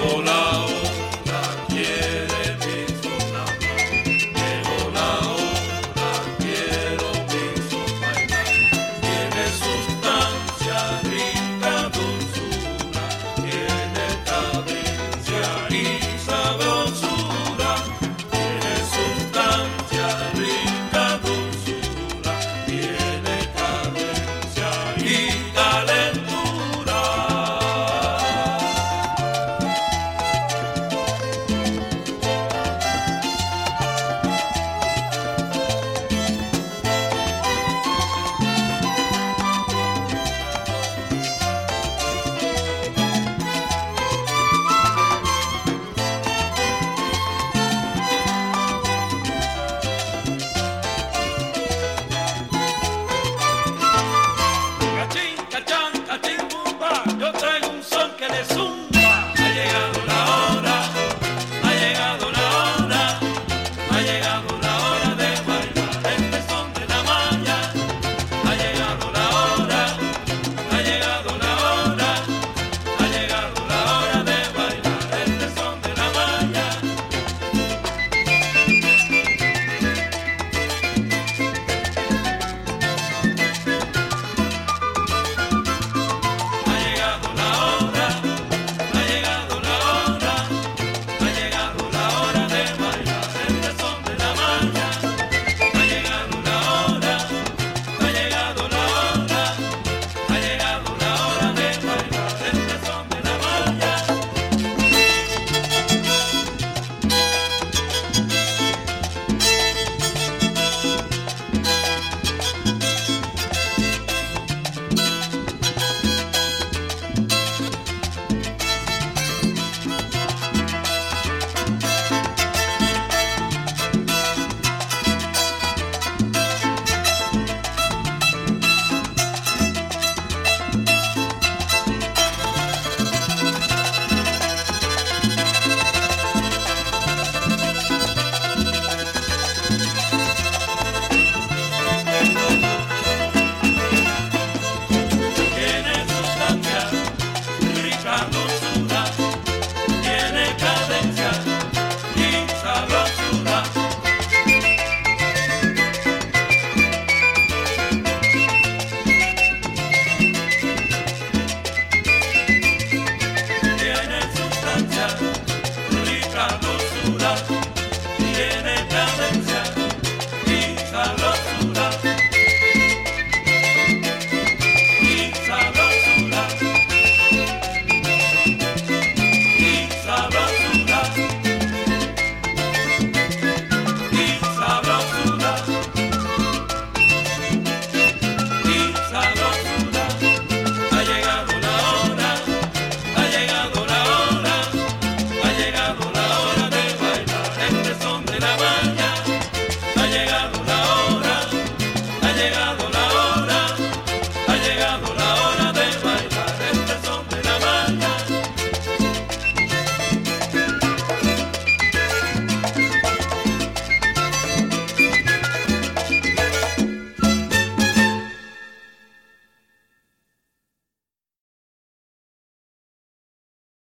volao.